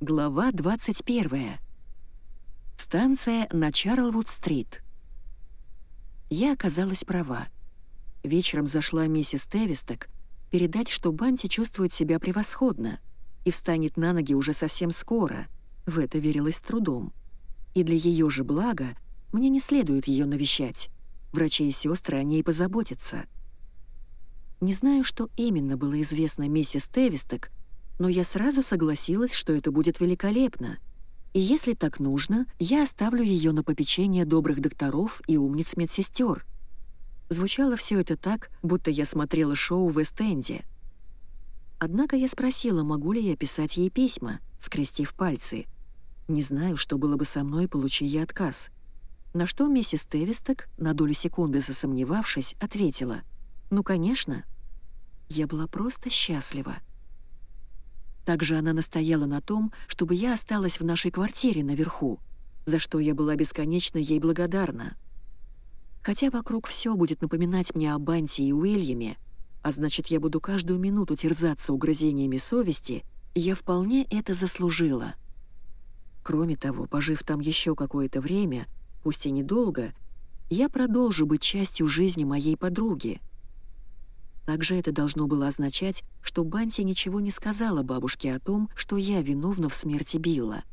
Глава 21. Станция на Чарлвуд-стрит. Я оказалась права. Вечером зашла миссис Тевисток передать, что Банти чувствует себя превосходно и встанет на ноги уже совсем скоро. В это верилось трудом. И для ее же блага мне не следует ее навещать. Врачи и сестры о ней позаботятся. Не знаю, что именно было известно миссис Тевисток, но я сразу согласилась, что это будет великолепно. И если так нужно, я оставлю ее на попечение добрых докторов и умниц медсестер. Звучало все это так, будто я смотрела шоу в Эст-Энде. Однако я спросила, могу ли я писать ей письма, скрестив пальцы. Не знаю, что было бы со мной, получи я отказ. На что миссис Тевисток, на долю секунды засомневавшись, ответила, «Ну, конечно». Я была просто счастлива. Также она настояла на том, чтобы я осталась в нашей квартире наверху, за что я была бесконечно ей благодарна. Хотя вокруг все будет напоминать мне о Банте и Уильяме, а значит, я буду каждую минуту терзаться угрызениями совести, я вполне это заслужила. Кроме того, пожив там еще какое-то время, пусть и недолго, я продолжу быть частью жизни моей подруги — также это должно было означать, что Банти ничего не сказала бабушке о том, что я виновна в смерти Билла.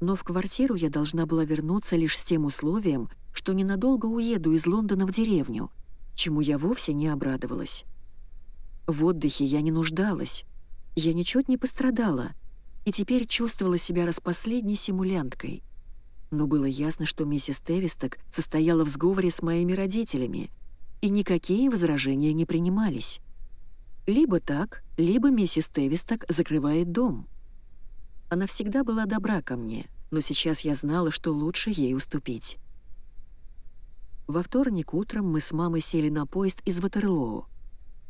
Но в квартиру я должна была вернуться лишь с тем условием, что ненадолго уеду из Лондона в деревню, чему я вовсе не обрадовалась. В отдыхе я не нуждалась, я ничуть не пострадала, и теперь чувствовала себя распоследней симулянткой. Но было ясно, что миссис Тевисток состояла в сговоре с моими родителями — и никакие возражения не принимались. Либо так, либо миссис Тевисток закрывает дом. Она всегда была добра ко мне, но сейчас я знала, что лучше ей уступить. Во вторник утром мы с мамой сели на поезд из Ватерлоо.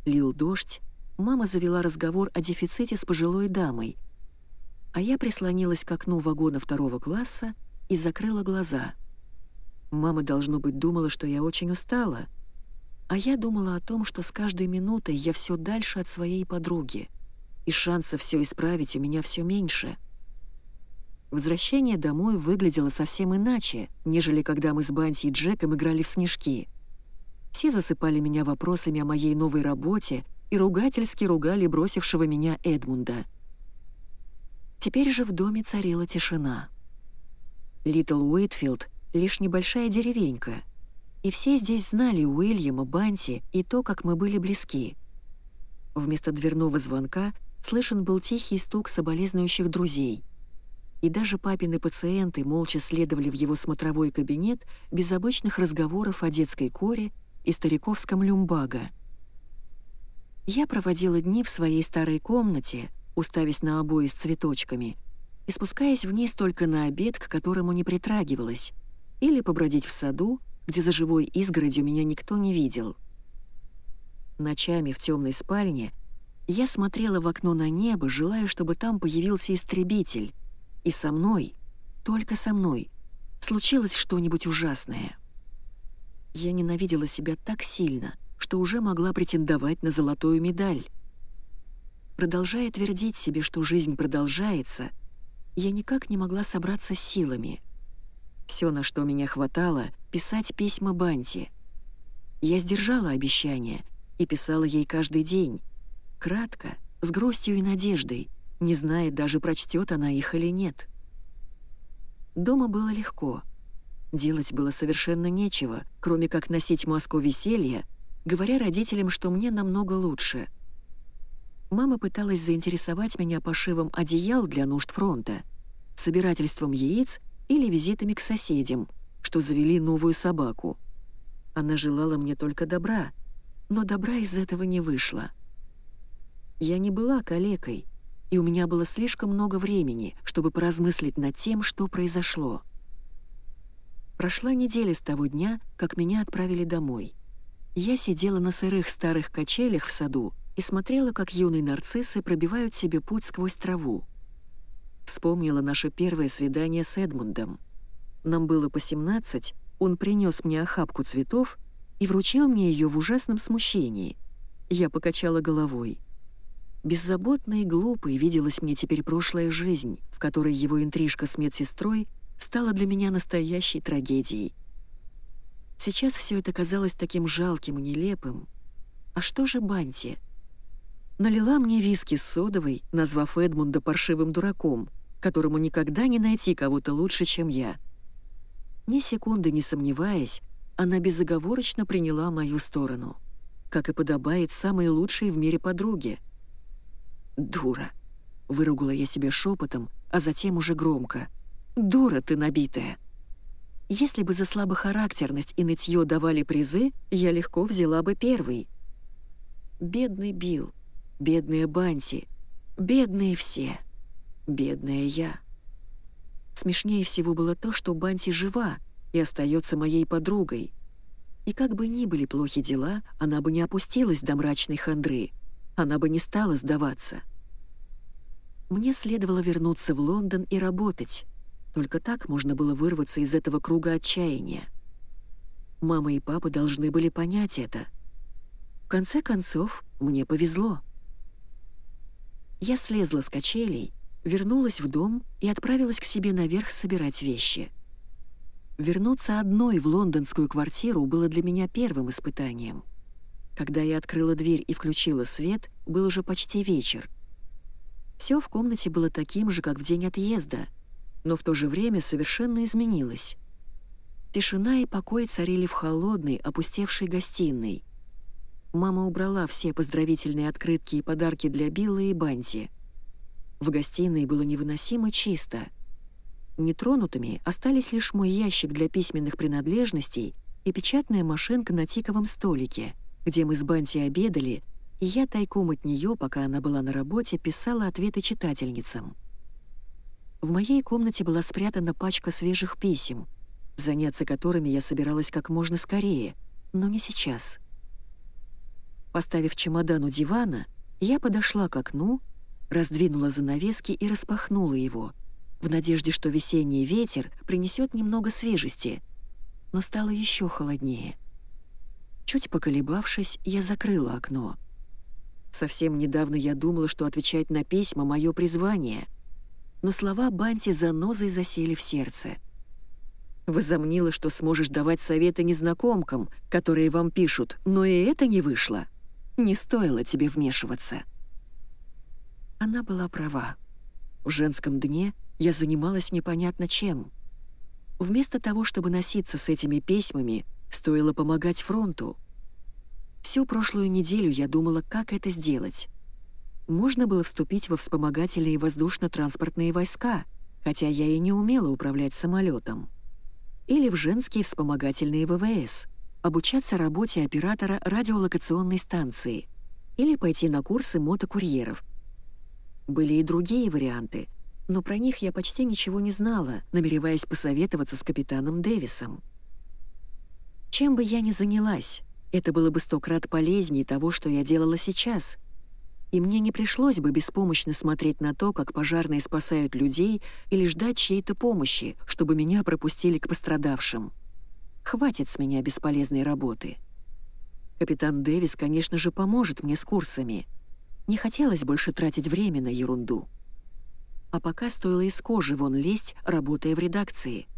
Лил дождь, мама завела разговор о дефиците с пожилой дамой, а я прислонилась к окну вагона второго класса и закрыла глаза. Мама, должно быть, думала, что я очень устала — а я думала о том, что с каждой минутой я все дальше от своей подруги, и шанса все исправить у меня все меньше. Возвращение домой выглядело совсем иначе, нежели когда мы с Банти и Джеком играли в снежки. Все засыпали меня вопросами о моей новой работе и ругательски ругали бросившего меня Эдмунда. Теперь же в доме царила тишина. Литл Уитфилд — лишь небольшая деревенька — и все здесь знали Уильяма, Банти и то, как мы были близки. Вместо дверного звонка слышен был тихий стук соболезнующих друзей. И даже папины пациенты молча следовали в его смотровой кабинет без обычных разговоров о детской коре и стариковском люмбага. Я проводила дни в своей старой комнате, уставясь на обои с цветочками, и спускаясь вниз только на обед, к которому не притрагивалась, или побродить в саду, где за живой изгородью меня никто не видел. Ночами в темной спальне я смотрела в окно на небо, желая, чтобы там появился истребитель. И со мной, только со мной, случилось что-нибудь ужасное. Я ненавидела себя так сильно, что уже могла претендовать на золотую медаль. Продолжая твердить себе, что жизнь продолжается, я никак не могла собраться силами — все, на что меня хватало, писать письма Банти. Я сдержала обещание и писала ей каждый день. Кратко, с грустью и надеждой, не зная даже, прочтет она их или нет. Дома было легко. Делать было совершенно нечего, кроме как носить маску веселья, говоря родителям, что мне намного лучше. Мама пыталась заинтересовать меня пошивом одеял для нужд фронта, собирательством яиц или визитами к соседям, что завели новую собаку. Она желала мне только добра, но добра из этого не вышло. Я не была калекой, и у меня было слишком много времени, чтобы поразмыслить над тем, что произошло. Прошла неделя с того дня, как меня отправили домой. Я сидела на сырых старых качелях в саду и смотрела, как юные нарциссы пробивают себе путь сквозь траву. Вспомнила наше первое свидание с Эдмундом. Нам было по 17, он принес мне охапку цветов и вручил мне ее в ужасном смущении. Я покачала головой. Беззаботной и глупой виделась мне теперь прошлая жизнь, в которой его интрижка с медсестрой стала для меня настоящей трагедией. Сейчас все это казалось таким жалким и нелепым. А что же Банти? Налила мне виски с содовой, назвав Эдмунда паршивым дураком, которому никогда не найти кого-то лучше, чем я. Ни секунды не сомневаясь, она безоговорочно приняла мою сторону, как и подобает самой лучшей в мире подруге. «Дура!» — выругала я себя шепотом, а затем уже громко. «Дура ты набитая!» Если бы за слабохарактерность и нытье давали призы, я легко взяла бы первый. Бедный Билл, бедные Банти, бедные все, бедная я. Смешнее всего было то, что Банти жива и остается моей подругой. И как бы ни были плохи дела, она бы не опустилась до мрачной хандры, она бы не стала сдаваться. Мне следовало вернуться в Лондон и работать. Только так можно было вырваться из этого круга отчаяния. Мама и папа должны были понять это. В конце концов, мне повезло. Я слезла с качелей, вернулась в дом и отправилась к себе наверх собирать вещи. Вернуться одной в лондонскую квартиру было для меня первым испытанием. Когда я открыла дверь и включила свет, был уже почти вечер. Все в комнате было таким же, как в день отъезда, но в то же время совершенно изменилось. Тишина и покой царили в холодной, опустевшей гостиной. Мама убрала все поздравительные открытки и подарки для Билла и Банти — в гостиной было невыносимо чисто. Нетронутыми остались лишь мой ящик для письменных принадлежностей и печатная машинка на тиковом столике, где мы с Банти обедали, и я тайком от нее, пока она была на работе, писала ответы читательницам. В моей комнате была спрятана пачка свежих писем, заняться которыми я собиралась как можно скорее, но не сейчас. Поставив чемодан у дивана, я подошла к окну раздвинула занавески и распахнула его, в надежде, что весенний ветер принесет немного свежести, но стало еще холоднее. Чуть поколебавшись, я закрыла окно. Совсем недавно я думала, что отвечать на письма — мое призвание, но слова Банти занозой засели в сердце. Возомнила, что сможешь давать советы незнакомкам, которые вам пишут, но и это не вышло. Не стоило тебе вмешиваться. Она была права. В женском дне я занималась непонятно чем. Вместо того, чтобы носиться с этими письмами, стоило помогать фронту. Всю прошлую неделю я думала, как это сделать. Можно было вступить во вспомогательные воздушно-транспортные войска, хотя я и не умела управлять самолетом. Или в женские вспомогательные ВВС, обучаться работе оператора радиолокационной станции, или пойти на курсы мотокурьеров — были и другие варианты, но про них я почти ничего не знала, намереваясь посоветоваться с капитаном Дэвисом. Чем бы я ни занялась, это было бы сто крат полезнее того, что я делала сейчас. И мне не пришлось бы беспомощно смотреть на то, как пожарные спасают людей, или ждать чьей-то помощи, чтобы меня пропустили к пострадавшим. Хватит с меня бесполезной работы. Капитан Дэвис, конечно же, поможет мне с курсами — не хотелось больше тратить время на ерунду. А пока стоило из кожи вон лезть, работая в редакции.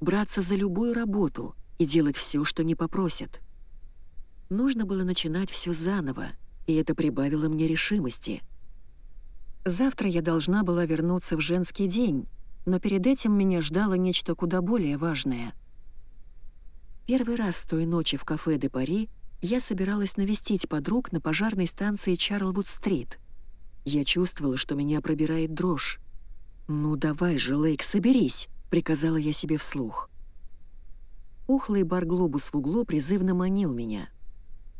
Браться за любую работу и делать все, что не попросят. Нужно было начинать все заново, и это прибавило мне решимости. Завтра я должна была вернуться в женский день, но перед этим меня ждало нечто куда более важное. Первый раз с той ночи в кафе «Де Пари» я собиралась навестить подруг на пожарной станции Чарлвуд-стрит. Я чувствовала, что меня пробирает дрожь. «Ну давай же, Лейк, соберись!» — приказала я себе вслух. Ухлый бар-глобус в углу призывно манил меня.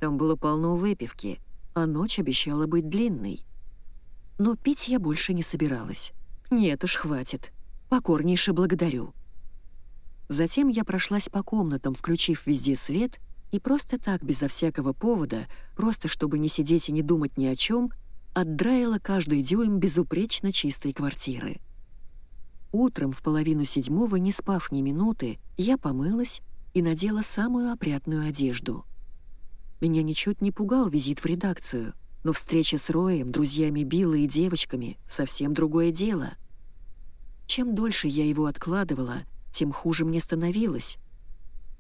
Там было полно выпивки, а ночь обещала быть длинной. Но пить я больше не собиралась. Нет уж, хватит. Покорнейше благодарю. Затем я прошлась по комнатам, включив везде свет и просто так, безо всякого повода, просто чтобы не сидеть и не думать ни о чем, отдраила каждый дюйм безупречно чистой квартиры. Утром в половину седьмого, не спав ни минуты, я помылась и надела самую опрятную одежду. Меня ничуть не пугал визит в редакцию, но встреча с Роем, друзьями Билла и девочками — совсем другое дело. Чем дольше я его откладывала, тем хуже мне становилось.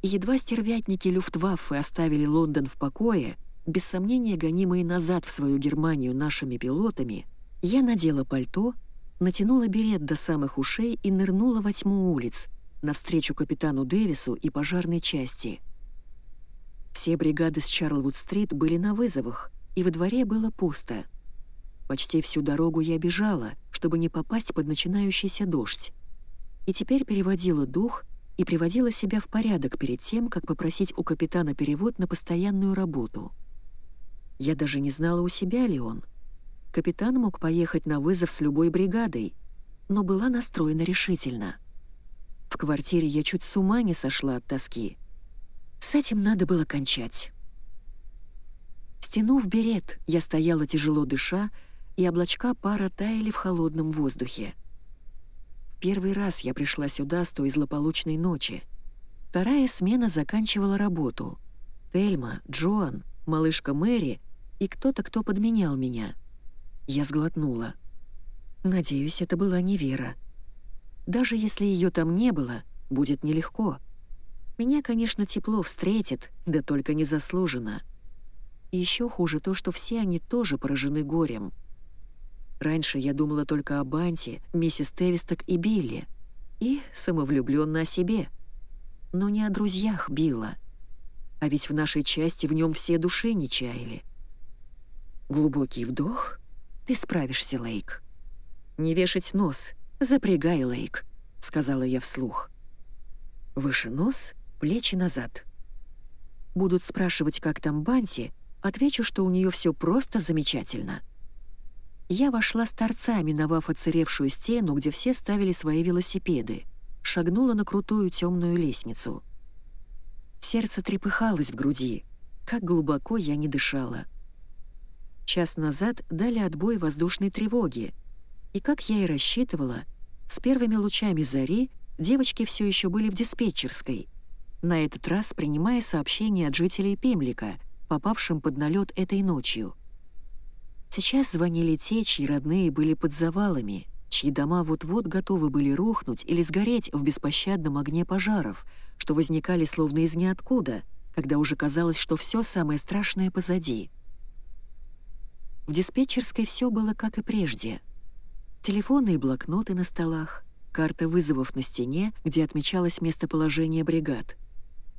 Едва стервятники Люфтваффе оставили Лондон в покое, без сомнения гонимые назад в свою Германию нашими пилотами, я надела пальто, натянула берет до самых ушей и нырнула во тьму улиц, навстречу капитану Дэвису и пожарной части. Все бригады с Чарлвуд-стрит были на вызовах, и во дворе было пусто. Почти всю дорогу я бежала, чтобы не попасть под начинающийся дождь. И теперь переводила дух и приводила себя в порядок перед тем, как попросить у капитана перевод на постоянную работу. Я даже не знала, у себя ли он. Капитан мог поехать на вызов с любой бригадой, но была настроена решительно. В квартире я чуть с ума не сошла от тоски. С этим надо было кончать. Стянув берет, я стояла тяжело дыша, и облачка пара таяли в холодном воздухе. Первый раз я пришла сюда с той злополучной ночи. Вторая смена заканчивала работу. Тельма, Джоан, малышка Мэри и кто-то, кто подменял меня. Я сглотнула. Надеюсь, это была не Вера. Даже если ее там не было, будет нелегко. Меня, конечно, тепло встретит, да только незаслуженно. Еще хуже то, что все они тоже поражены горем. Раньше я думала только о Банте, миссис Тевисток и Билли. И самовлюбленно о себе. Но не о друзьях Билла. А ведь в нашей части в нем все души не чаяли. Глубокий вдох. Ты справишься, Лейк. Не вешать нос. Запрягай, Лейк, сказала я вслух. Выше нос, плечи назад. Будут спрашивать, как там Банти, отвечу, что у нее все просто замечательно. Я вошла с торца, миновав оцаревшую стену, где все ставили свои велосипеды, шагнула на крутую темную лестницу. Сердце трепыхалось в груди. Как глубоко я не дышала. Час назад дали отбой воздушной тревоги, и, как я и рассчитывала, с первыми лучами зари девочки все еще были в диспетчерской, на этот раз принимая сообщения от жителей Пемлика, попавшим под налет этой ночью. Сейчас звонили те, чьи родные были под завалами, чьи дома вот-вот готовы были рухнуть или сгореть в беспощадном огне пожаров, что возникали словно из ниоткуда, когда уже казалось, что все самое страшное позади — в диспетчерской все было как и прежде. Телефоны и блокноты на столах, карта вызовов на стене, где отмечалось местоположение бригад,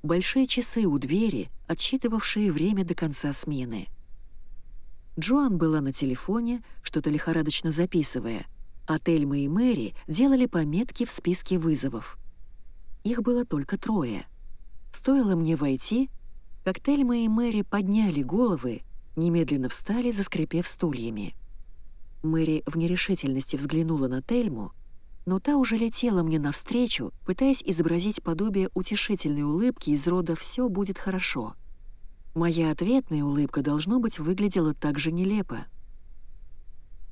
большие часы у двери, отсчитывавшие время до конца смены. Джоан была на телефоне, что-то лихорадочно записывая, а Тельма и Мэри делали пометки в списке вызовов. Их было только трое. Стоило мне войти, как Тельма и Мэри подняли головы немедленно встали, заскрипев стульями. Мэри в нерешительности взглянула на Тельму, но та уже летела мне навстречу, пытаясь изобразить подобие утешительной улыбки из рода «все будет хорошо». Моя ответная улыбка, должно быть, выглядела так же нелепо.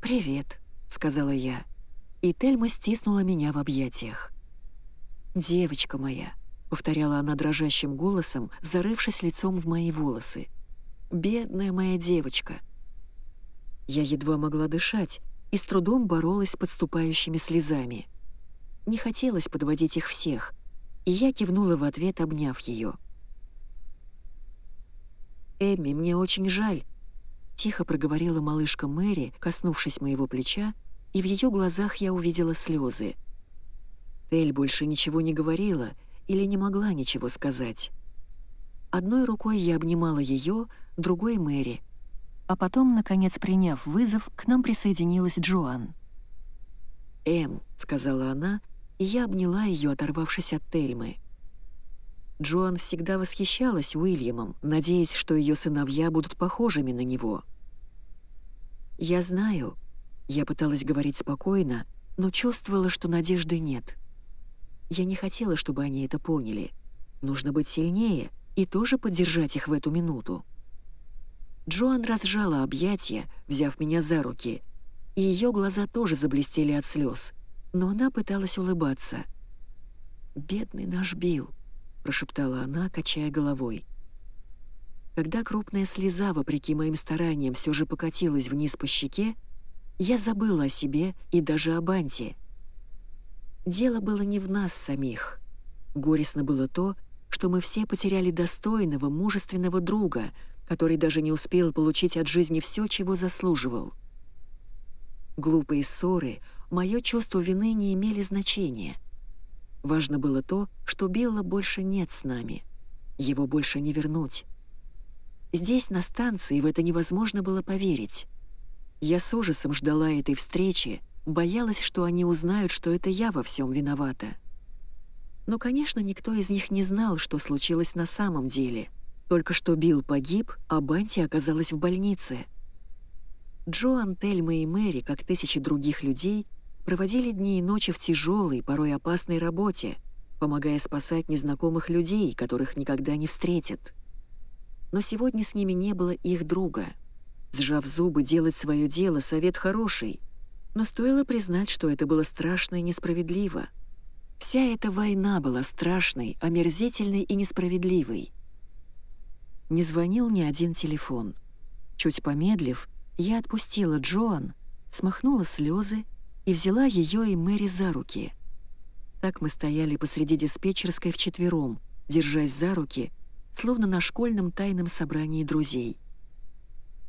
«Привет», — сказала я, и Тельма стиснула меня в объятиях. «Девочка моя», — повторяла она дрожащим голосом, зарывшись лицом в мои волосы. Бедная моя девочка. Я едва могла дышать и с трудом боролась с подступающими слезами. Не хотелось подводить их всех, и я кивнула в ответ, обняв ее. «Эмми, мне очень жаль», — тихо проговорила малышка Мэри, коснувшись моего плеча, и в ее глазах я увидела слезы. Тель больше ничего не говорила или не могла ничего сказать. Одной рукой я обнимала ее, другой — Мэри. А потом, наконец приняв вызов, к нам присоединилась Джоан. «Эм», — сказала она, и я обняла ее, оторвавшись от Тельмы. Джоан всегда восхищалась Уильямом, надеясь, что ее сыновья будут похожими на него. «Я знаю», — я пыталась говорить спокойно, но чувствовала, что надежды нет. Я не хотела, чтобы они это поняли. Нужно быть сильнее и тоже поддержать их в эту минуту. Джоан разжала объятия, взяв меня за руки, и ее глаза тоже заблестели от слез, но она пыталась улыбаться. «Бедный наш Билл», — прошептала она, качая головой. Когда крупная слеза, вопреки моим стараниям, все же покатилась вниз по щеке, я забыла о себе и даже о Банте. Дело было не в нас самих. Горестно было то, что мы все потеряли достойного, мужественного друга, который даже не успел получить от жизни все, чего заслуживал. Глупые ссоры, мое чувство вины не имели значения. Важно было то, что Билла больше нет с нами. Его больше не вернуть. Здесь, на станции, в это невозможно было поверить. Я с ужасом ждала этой встречи, боялась, что они узнают, что это я во всем виновата. Но, конечно, никто из них не знал, что случилось на самом деле. Только что Билл погиб, а Банти оказалась в больнице. Джоан, Тельма и Мэри, как тысячи других людей, проводили дни и ночи в тяжелой, порой опасной работе, помогая спасать незнакомых людей, которых никогда не встретят но сегодня с ними не было их друга. Сжав зубы, делать свое дело — совет хороший, но стоило признать, что это было страшно и несправедливо. Вся эта война была страшной, омерзительной и несправедливой. Не звонил ни один телефон. Чуть помедлив, я отпустила Джоан, смахнула слезы и взяла ее и Мэри за руки. Так мы стояли посреди диспетчерской вчетвером, держась за руки — словно на школьном тайном собрании друзей.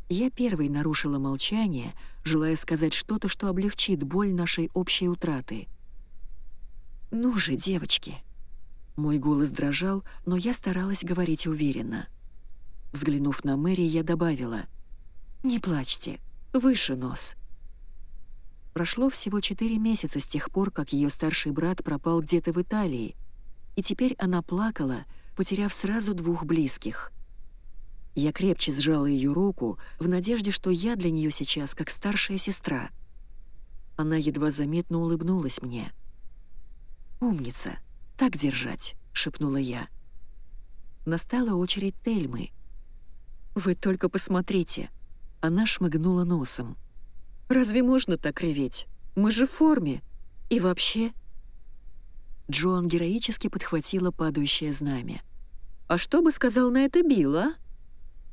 Я первой нарушила молчание, желая сказать что-то, что облегчит боль нашей общей утраты. «Ну же, девочки!» Мой голос дрожал, но я старалась говорить уверенно. Взглянув на Мэри, я добавила «Не плачьте, выше нос». Прошло всего четыре месяца с тех пор, как ее старший брат пропал где-то в Италии, и теперь она плакала, потеряв сразу двух близких. Я крепче сжала ее руку в надежде, что я для нее сейчас как старшая сестра. Она едва заметно улыбнулась мне. «Умница! Так держать!» — шепнула я. Настала очередь Тельмы. «Вы только посмотрите!» Она шмыгнула носом. «Разве можно так реветь? Мы же в форме! И вообще...» Джоан героически подхватила падающее знамя. «А что бы сказал на это Билл, а?»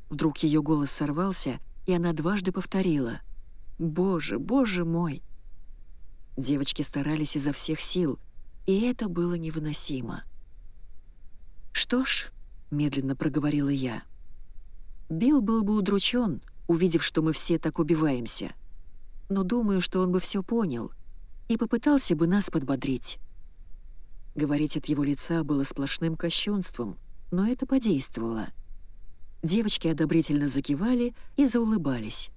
Вдруг ее голос сорвался, и она дважды повторила. «Боже, боже мой!» Девочки старались изо всех сил, и это было невыносимо. «Что ж», — медленно проговорила я, — «Билл был бы удручен, увидев, что мы все так убиваемся. Но думаю, что он бы все понял и попытался бы нас подбодрить». Говорить от его лица было сплошным кощунством, но это подействовало. Девочки одобрительно закивали и заулыбались.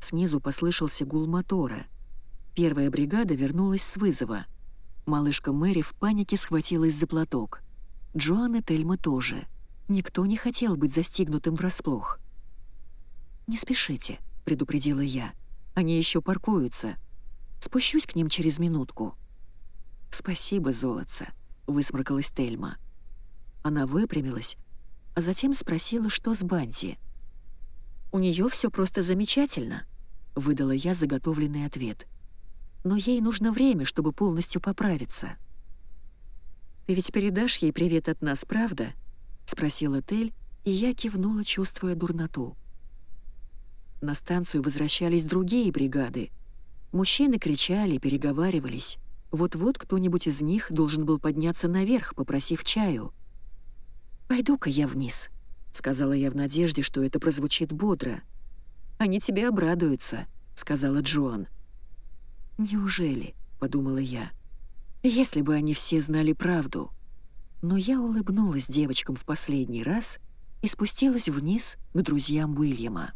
Снизу послышался гул мотора. Первая бригада вернулась с вызова. Малышка Мэри в панике схватилась за платок. Джоан и Тельма тоже. Никто не хотел быть застигнутым врасплох. «Не спешите», — предупредила я. «Они еще паркуются. Спущусь к ним через минутку». «Спасибо, золотце», — высморкалась Тельма. Она выпрямилась, а затем спросила, что с Банти. «У нее все просто замечательно», — выдала я заготовленный ответ. «Но ей нужно время, чтобы полностью поправиться». «Ты ведь передашь ей привет от нас, правда?» — спросила Тель, и я кивнула, чувствуя дурноту. На станцию возвращались другие бригады. Мужчины кричали, переговаривались. Вот-вот кто-нибудь из них должен был подняться наверх, попросив чаю. «Пойду-ка я вниз», — сказала я в надежде, что это прозвучит бодро. «Они тебе обрадуются», — сказала Джоан. «Неужели?» — подумала я. «Если бы они все знали правду». Но я улыбнулась девочкам в последний раз и спустилась вниз к друзьям Уильяма.